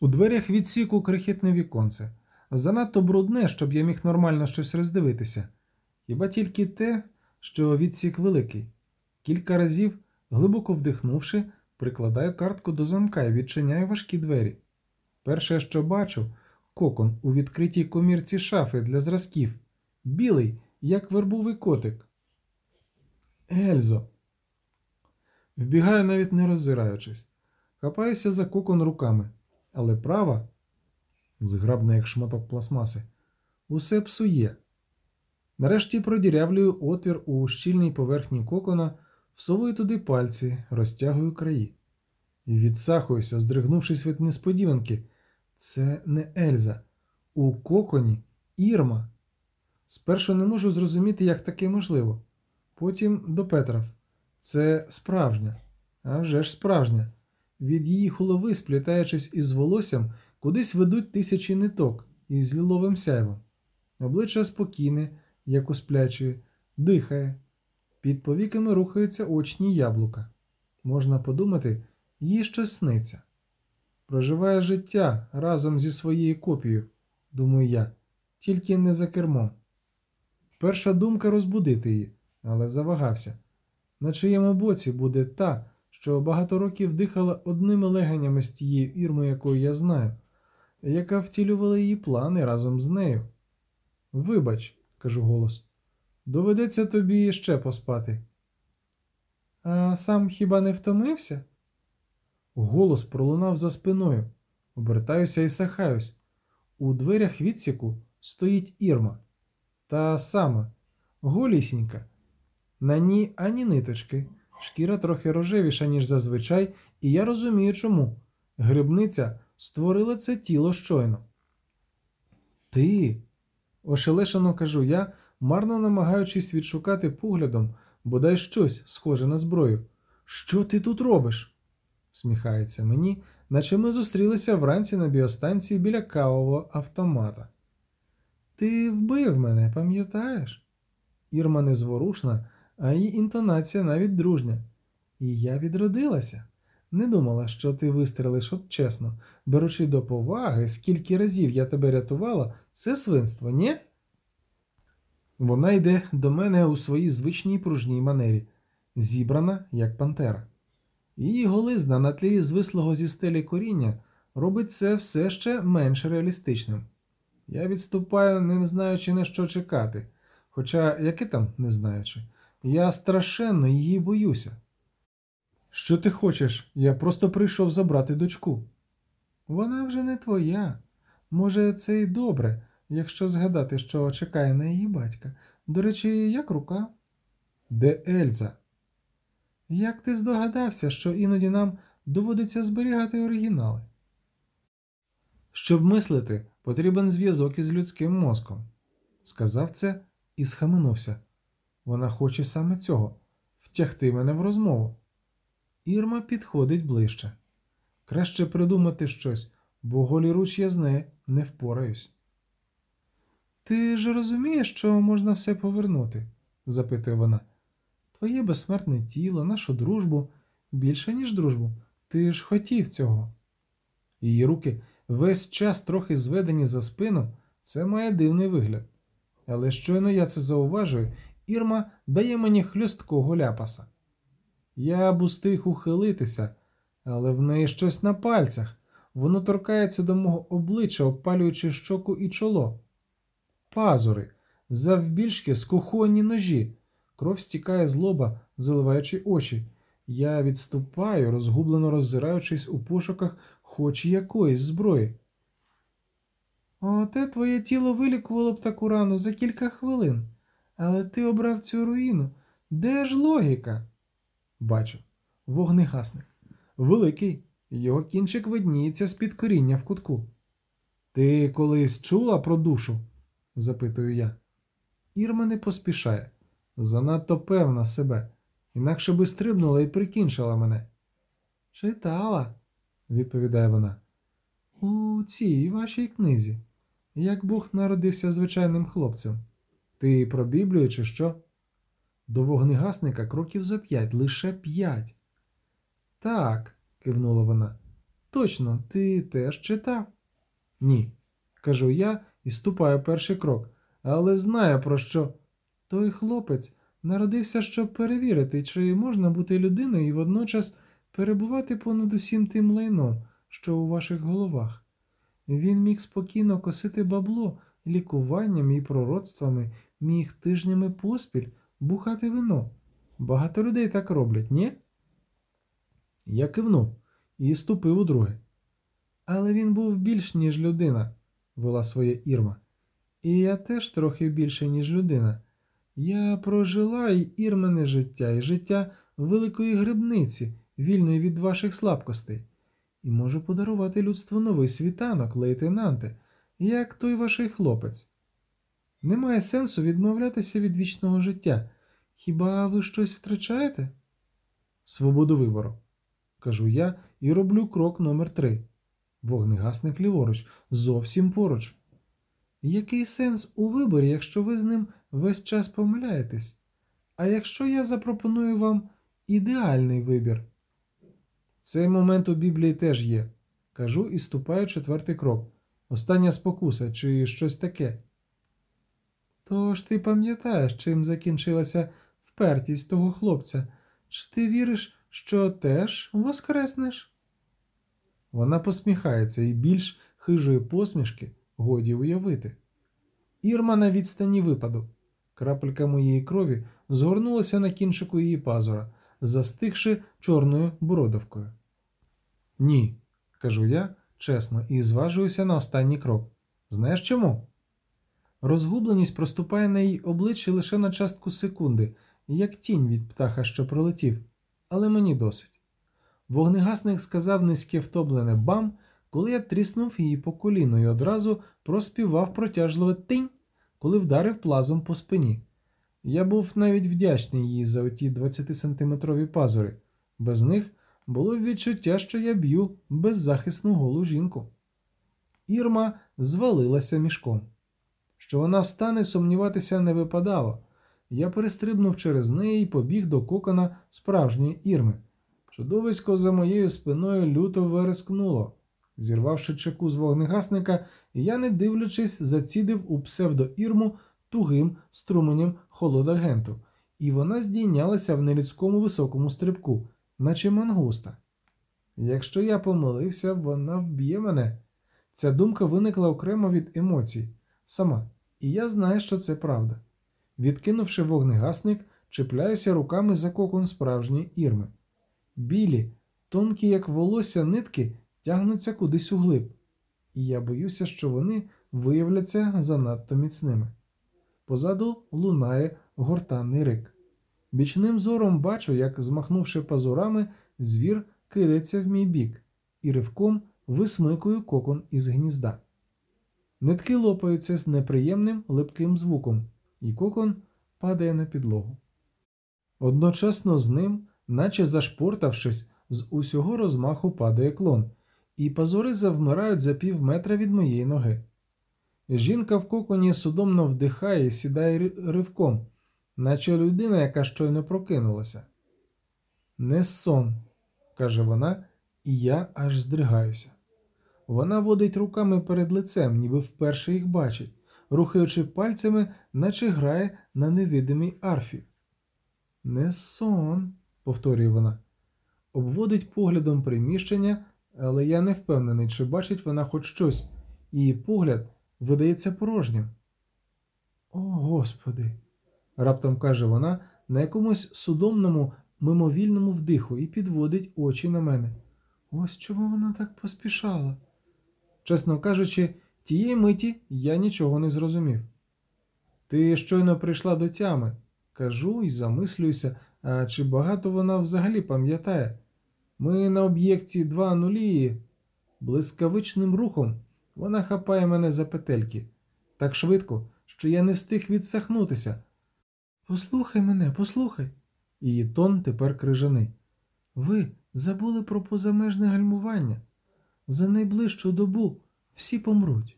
У дверях відсіку крихітне віконце. Занадто брудне, щоб я міг нормально щось роздивитися. Хіба тільки те, що відсік великий. Кілька разів, глибоко вдихнувши, прикладаю картку до замка і відчиняю важкі двері. Перше, що бачу, кокон у відкритій комірці шафи для зразків, білий, як вербовий котик. Ельзо. Вбігаю, навіть не роззираючись. Хапаюся за кокон руками, але права, зграбна як шматок пластмаси, усе псує. Нарешті продірявлюю отвір у щільній поверхні кокона, всовую туди пальці, розтягую краї. І відсахуюся, здригнувшись від несподіванки. Це не Ельза. У коконі Ірма. Спершу не можу зрозуміти, як таке можливо. Потім до Петров. Це справжня, а вже ж справжня. Від її голови, сплітаючись із волоссям, кудись ведуть тисячі ниток із ліловим сяйвом. Обличчя спокійне, як у сплячої, дихає. Під повіками рухаються очні яблука. Можна подумати, їй щось сниться. Проживає життя разом зі своєю копією, думаю я, тільки не за кермом. Перша думка розбудити її, але завагався. На чиєму боці буде та, що багато років дихала одними легенями з тією ірмою, якою я знаю, яка втілювала її плани разом з нею. Вибач, кажу голос, доведеться тобі ще поспати. А сам хіба не втомився? Голос пролунав за спиною. Обертаюся і сахаюсь. У дверях відсіку стоїть Ірма. Та сама, голісінька. На ній ані ниточки, шкіра трохи рожевіша, ніж зазвичай, і я розумію чому. Грибниця створила це тіло щойно. Ти, ошелешено кажу я, марно намагаючись відшукати поглядом бодай щось схоже на зброю. Що ти тут робиш? всміхається мені, наче ми зустрілися вранці на біостанції біля кавового автомата. Ти вбив мене, пам'ятаєш? Ірма незворушна, а її інтонація навіть дружня. І я відродилася. Не думала, що ти вистрелиш от чесно, беручи до поваги, скільки разів я тебе рятувала, це свинство, ні? Вона йде до мене у своїй звичній пружній манері, зібрана, як пантера. Її голизна на тлі звислого зі стелі коріння робить це все ще менш реалістичним. Я відступаю, не знаючи на що чекати, хоча яке там не знаючи, я страшенно її боюся. Що ти хочеш? Я просто прийшов забрати дочку. Вона вже не твоя. Може, це й добре, якщо згадати, що чекає на її батька. До речі, як рука? Де Ельза? Як ти здогадався, що іноді нам доводиться зберігати оригінали? Щоб мислити, потрібен зв'язок із людським мозком. Сказав це і схаменувся. Вона хоче саме цього втягти мене в розмову. Ірма підходить ближче. Краще придумати щось, бо голіруч я з нею не впораюсь. Ти ж розумієш, що можна все повернути? запитує вона. Твоє безсмертне тіло, нашу дружбу, більше, ніж дружбу. Ти ж хотів цього. Її руки весь час трохи зведені за спину, це має дивний вигляд. Але щойно я це зауважую, Ірма дає мені хльосткого ляпаса. Я б устиг ухилитися, але в неї щось на пальцях. Воно торкається до мого обличчя, опалюючи щоку і чоло. Пазури, завбільшки скухонні ножі. Кров стікає з лоба, заливаючи очі. Я відступаю, розгублено роззираючись у пошуках хоч якоїсь зброї. Оте твоє тіло вилікувало б таку рану за кілька хвилин, але ти обрав цю руїну. Де ж логіка? Бачу, вогнегасник. Великий, його кінчик видніється з-під коріння в кутку. Ти колись чула про душу? запитую я. Ірма не поспішає, занадто певна себе, інакше би стрибнула і прикінчила мене. Читала, відповідає вона. У цій вашій книзі. Як Бог народився звичайним хлопцем. Ти про Біблію чи що? До вогнегасника кроків за п'ять, лише п'ять. Так, кивнула вона. точно, ти теж читав? Ні, кажу я і ступаю перший крок, але знаю про що. Той хлопець народився, щоб перевірити, чи можна бути людиною і водночас перебувати понад усім тим лайном, що у ваших головах. Він міг спокійно косити бабло лікуванням і пророцтвами, міг тижнями поспіль бухати вино. Багато людей так роблять, ні? Я кивнув і ступив у друге. Але він був більш, ніж людина, вела своя Ірма. І я теж трохи більше, ніж людина. Я прожила і ірмене життя, і життя великої грибниці, вільної від ваших слабкостей, і можу подарувати людству новий світанок, лейтенанте, як той ваший хлопець. Немає сенсу відмовлятися від вічного життя. Хіба ви щось втрачаєте? Свободу вибору, кажу я і роблю крок номер три. Вогнегасник ліворуч, зовсім поруч. Який сенс у виборі, якщо ви з ним весь час помиляєтесь? А якщо я запропоную вам ідеальний вибір? Цей момент у Біблії теж є. Кажу і ступаю четвертий крок. Остання спокуса чи щось таке. Тож ти пам'ятаєш, чим закінчилася впертість того хлопця? Чи ти віриш, що теж воскреснеш? Вона посміхається і більш хижої посмішки годі уявити. Ірма на відстані випаду. Крапелька моєї крові згорнулася на кінчику її пазура, застигши чорною бородавкою. Ні, кажу я чесно і зважуюся на останній крок. Знаєш чому? Розгубленість проступає на її обличчі лише на частку секунди, як тінь від птаха, що пролетів, але мені досить. Вогнегасник сказав низьке втомлене бам, коли я тріснув її по коліну і одразу проспівав протяжливе тинь, коли вдарив плазом по спині. Я був навіть вдячний їй за оті 20-сантиметрові пазури. Без них було відчуття, що я б'ю беззахисну голу жінку. Ірма звалилася мішком. Що вона встане, сумніватися не випадало. Я перестрибнув через неї і побіг до кокона справжньої ірми. Чудовисько за моєю спиною люто верескнуло. Зірвавши чеку з вогнегасника, я, не дивлячись, зацідив у псевдоірму тугим струменем холодагенту, і вона здійнялася в нелюдському високому стрибку, наче мангуста. Якщо я помилився, вона вб'є мене. Ця думка виникла окремо від емоцій, сама, і я знаю, що це правда. Відкинувши вогнегасник, чіпляюся руками за кокон справжньої ірми. Білі, тонкі, як волосся, нитки тягнуться кудись углиб, і я боюся, що вони виявляться занадто міцними. Позаду лунає гортанний рик. Бічним зором бачу, як, змахнувши пазурами, звір кидається в мій бік і ривком висмикую кокон із гнізда. Нитки лопаються з неприємним липким звуком, і кокон падає на підлогу. Одночасно з ним, наче зашпортавшись, з усього розмаху падає клон, і пазури завмирають за пів метра від моєї ноги. Жінка в коконі судомно вдихає і сідає ривком, наче людина, яка щойно прокинулася. Не сон, каже вона, і я аж здригаюся. Вона водить руками перед лицем, ніби вперше їх бачить, рухаючи пальцями, наче грає на невидимій арфі. Не сон, повторює вона. Обводить поглядом приміщення, але я не впевнений, чи бачить вона хоч щось. Її погляд видається порожнім. О, Господи, раптом каже вона на якомусь судомному, мимовільному вдиху і підводить очі на мене. Ось чому вона так поспішала. Чесно кажучи, тієї миті я нічого не зрозумів. Ти щойно прийшла до тями, кажу і замислююся, а чи багато вона взагалі пам'ятає. Ми на об'єкті два нулі. Блискавичним рухом вона хапає мене за петельки так швидко, що я не встиг відсахнутися. Послухай мене, послухай. Її тон тепер крижаний. Ви забули про позамежне гальмування. За найближчу добу всі помруть.